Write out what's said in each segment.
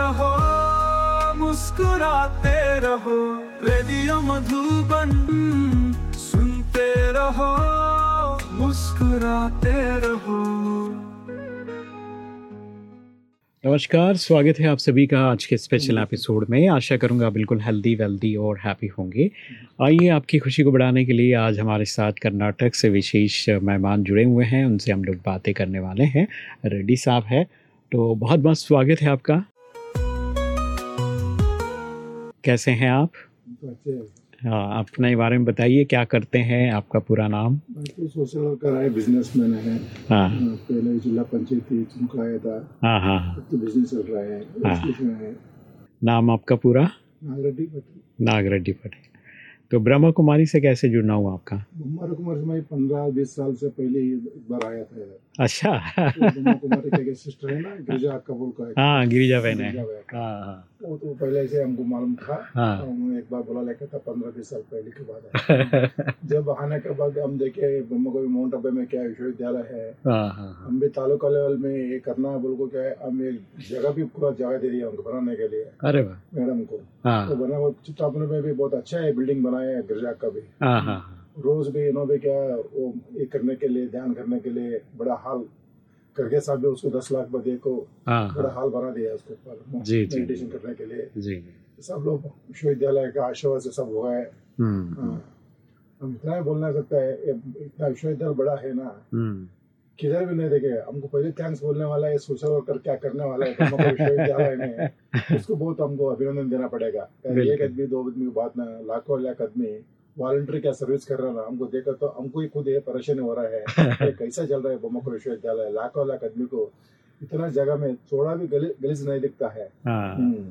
रहो मुस्कुराते रहो रेडियो मधुबन सुनते रहो मुस्कुराते रहो। नमस्कार स्वागत है आप सभी का आज के स्पेशल एपिसोड में। आशा करूँगा बिल्कुल हेल्दी वेल्दी और हैप्पी होंगे। आइए आपकी खुशी को बढ़ाने के लिए आज हमारे साथ कर्नाटक से विशेष मेहमान जुड़े हुए हैं। उनसे हम लोग बातें करने वाले हैं। रेड्डी साहब है। तो बहुत बहुत स्वागत है आपका। कैसे हैं आप? हाँ। अपने बारे में बताइए क्या करते हैं आपका पूरा नाम? तो सोशल वर्कर है बिजनेसमैन है। हाँ। पहले जिला पंचायत चुनका आया था। हाँ हाँ तो बिज़नेस चल रहा है हाँ। है। नाम आपका पूरा? नागरेड्डी पटेल। नागरेड्डी पटेल। तो ब्रह्मा कुमारी से कैसे जुड़ना हुआ आपका? ब्रह्मा कुमारी से मैं पंद्रह बीस साल से पहले ही एक बार आया था इधर अच्छा। तो ब्रह्मा कुमारी का सिस्टर है ना गिरिजा कपूर का हाँ गिरिजा बहन है। हाँ हाँ। वो तो पहले से हमको मालूम था। हाँ। तो एक बार बोला लेकर था पंद्रह बीस साल पहले के बाद। जब आने के बाद हम देखे ब्रह्मा को माउंट आबू में क्या विश्वविद्यालय है। हाँ हाँ हम भी तालुका लेवल में ये करना है बोल को क्या है हम एक जगह भी पूरा जगह दे दिया हमको बनाने के लिए। अरे मैडम को। तो बना वो चित्रापन में भी बहुत अच्छा है बिल्डिंग बनाया है गिरजा का भी। हाँ हाँ रोज भी इन्होंने क्या वो ये करने के लिए ध्यान करने के लिए बड़ा हाल करके साहब उसको दस लाख बदे को हाँ बड़ा हाँ हाल बना दिया उसके ऊपर। मेडिटेशन करने के लिए। जी। सब लोग विश्वविद्यालय का आशीर्वाद से सब है हम्म। हाँ। हम इतना ही बोलना सकता है इतना विश्वविद्यालय बड़ा है ना। हम्म। किधर भी नहीं देखे। हमको पहले थैंक्स बोलने वाला है सोशल वर्कर क्या करने वाला है को विश्वविद्यालय में उसको बहुत हमको अभिनंदन देना पड़ेगा। एक आदमी दो आदमी की बात ना लाखों लाख आदमी वॉलंटरी क्या सर्विस कर रहा ना हमको देखा तो हमको ही खुद ये परेशानी हो रहा है कैसा चल रहा है ब्रह्मा को विश्वविद्यालय लाखों लाख आदमी को इतना जगह में थोड़ा भी गली गलीज नहीं दिखता है। हाँ। हम्म।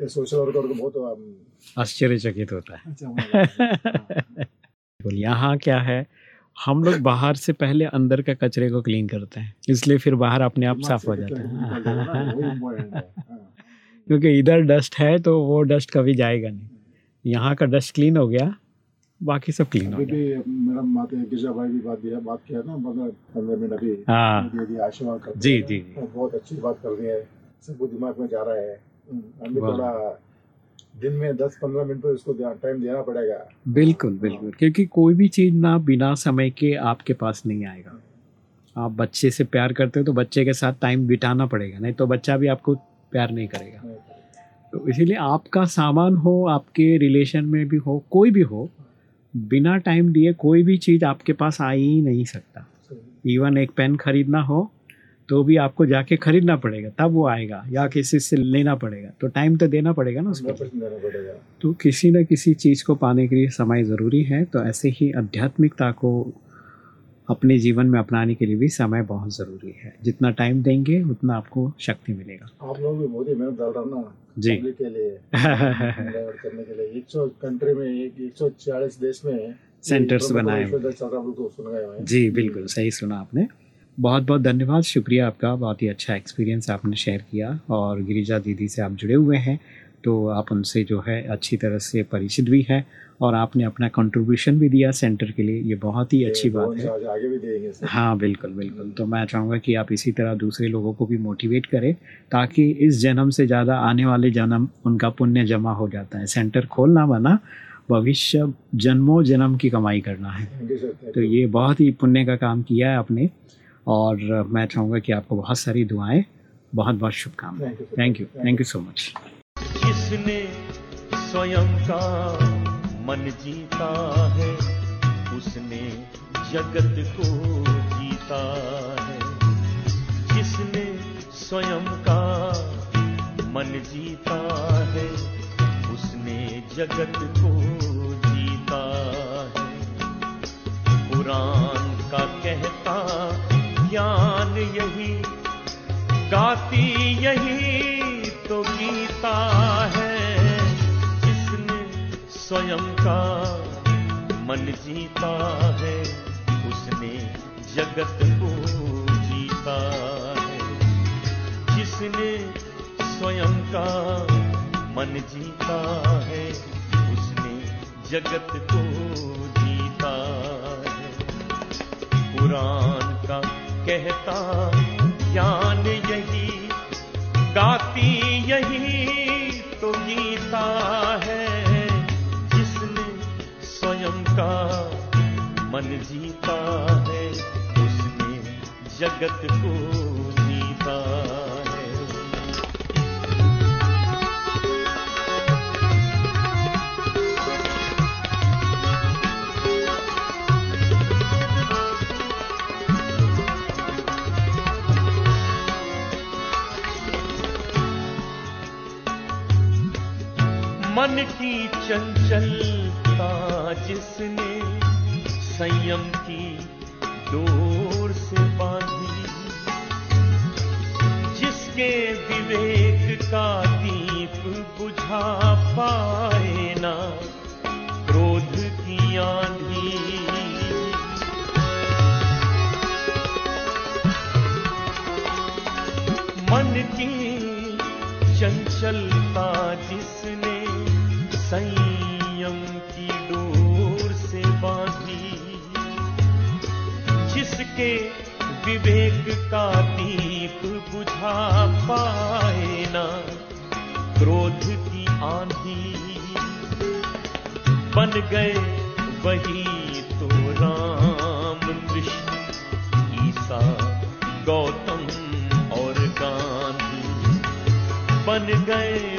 ये सोशल वर्कर को बहुत आश्चर्यचकित होता है। अच्छा यहाँ क्या है? हम लोग बाहर से पहले अंदर का कचरे को क्लीन करते हैं इसलिए फिर बाहर अपने आप साफ़ हो जाता है है। क्योंकि इधर डस्ट है तो वो डस्ट कभी जाएगा नहीं यहाँ का डस्ट क्लीन हो गया बाकी सब क्लीन हो गया भी मैडम गिरजा भाई भी बात दिया बात किया ना पंद्रह पंद्रह मिनट अभी हाँ दे दिया आशीर्वाद कर जी, जी। तो बहुत अच्छी बात कर दी है सबको दिमाग में जा रहा है हम्म, हम। थोड़ा दिन में दस पंद्रह मिनट पर उसको टाइम देना पड़ेगा। बिल्कुल बिल्कुल। क्योंकि कोई भी चीज़ ना बिना समय के आपके पास नहीं आएगा। आप बच्चे से प्यार करते हो तो बच्चे के साथ टाइम बिताना पड़ेगा नहीं तो बच्चा भी आपको प्यार नहीं करेगा। तो इसीलिए आपका सामान हो आपके रिलेशन में भी हो कोई भी हो बिना टाइम दिए कोई भी चीज़ आपके पास आ ही नहीं सकता। इवन एक पेन खरीदना हो तो भी आपको जाके खरीदना पड़ेगा तब वो आएगा या किसी से लेना पड़ेगा। तो टाइम तो देना पड़ेगा ना उसको। देना पड़ेगा। तो किसी न किसी चीज़ को पाने के लिए समय ज़रूरी है तो ऐसे ही आध्यात्मिकता को अपने जीवन में अपनाने के लिए भी समय बहुत ज़रूरी है। जितना टाइम देंगे उतना आपको शक्ति मिलेगा। आप लोग भी बहुत ही मेहनत डाल रहे ना जी। के लिए करने के लिए। एक सौ कंट्री में एक सौ चालीस देश में ये बनाए जी बिल्कुल सही सुना आपने। बहुत बहुत धन्यवाद। शुक्रिया आपका। बहुत ही अच्छा एक्सपीरियंस आपने शेयर किया और गिरिजा दीदी से आप जुड़े हुए हैं तो आप उनसे जो है अच्छी तरह से परिचित भी है और आपने अपना कंट्रीब्यूशन भी दिया सेंटर के लिए। ये बहुत ही अच्छी बात है। आगे- भी देंगे हाँ बिल्कुल बिल्कुल। तो मैं चाहूँगा कि आप इसी तरह दूसरे लोगों को भी मोटिवेट करें ताकि इस जन्म से ज़्यादा आने वाले जन्म उनका पुण्य जमा हो जाता है। सेंटर खोलना बना भविष्य जन्मों जन्म की कमाई करना है। तो ये बहुत ही पुण्य का काम किया है आपने। और मैं चाहूँगा कि आपको बहुत सारी दुआएँ बहुत बहुत शुभकामनाएँ। Thank you, sir. Thank you thank you so much किसने स्वयं का मन जीता है? उसने जगत को जीता है। जिसने स्वयं का मन जीता है? उसने जगत को जीता है। कुरान का कहता ज्ञान यही, गाती यही तो गीता है। जिसने स्वयं का मन जीता है, उसने जगत को जीता है। जिसने स्वयं का मन जीता है, उसने जगत को जीता कहता, ज्ञान यही, गाती यही तो गीता है, जिसने स्वयं का मन जीता है, उसने जगत को मन की चंचलता जिसने संयम की डोर से बांधी, जिसके विवेक का दीप बुझा पाए ना, क्रोध की आंधी। मन की जिसने संयम की डोर से बांधी, जिसके विवेक का दीप बुझा पाए ना, क्रोध की आंधी। बन गए वही तो राम कृष्ण, ईसा, गौतम और गांधी। बन गए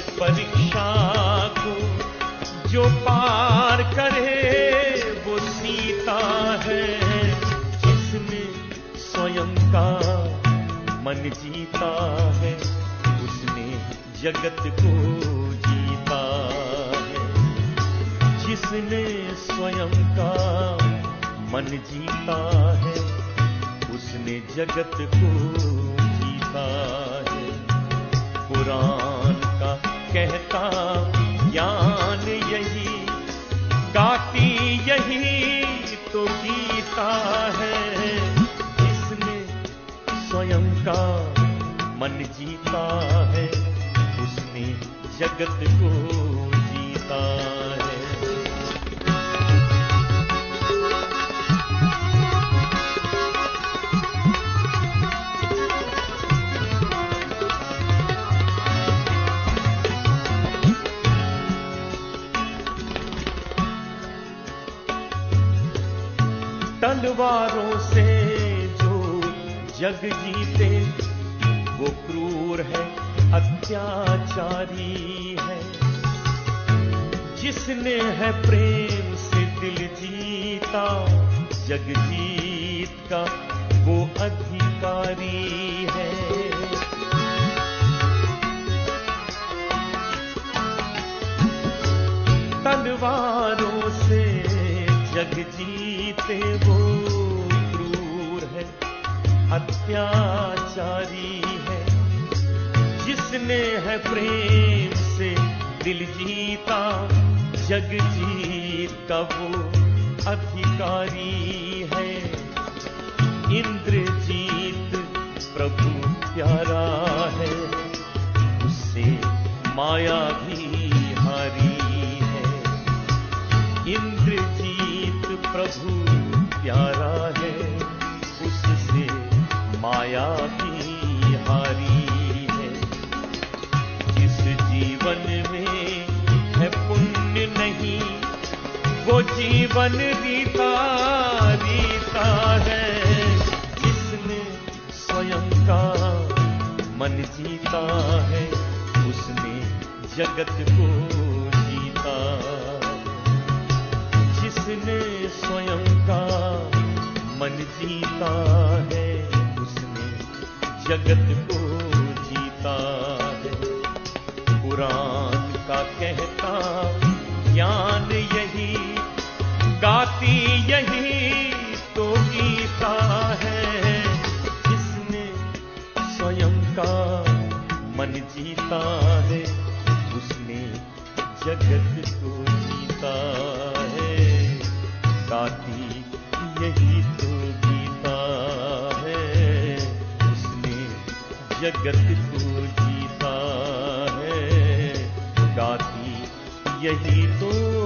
परीक्षा को जो पार करे, वो सीता है, जिसने स्वयं का मन जीता है, उसने जगत को जीता है। जिसने स्वयं का मन जीता है, उसने जगत को जीता है उसने जगत को जीता है। तलवारों से जो जग जीते वो क्रूर है, अत्याचारी है। जिसने है प्रेम से दिल जीता जग जीत का वो अधिकारी है। तलवारों से जग जीते वो क्रूर है, अत्याचारी जिसने है प्रेम से। दिल जीता, जग जीत वो अधिकारी है। इंद्रजीत प्रभु प्यारा है, उससे माया भी हारी है। इंद्रजीत प्रभु प्यारा है, उससे माया जीवन रीता रीता है। जिसने स्वयं का मन जीता है, उसने जगत को जीता जिसने स्वयं का मन जीता है, उसने जगत को जीता है। पुराण का कहता जीता है उसने जगत को जीता है। गाती यही तो जीता है। उसने जगत को जीता है। गाती यही तो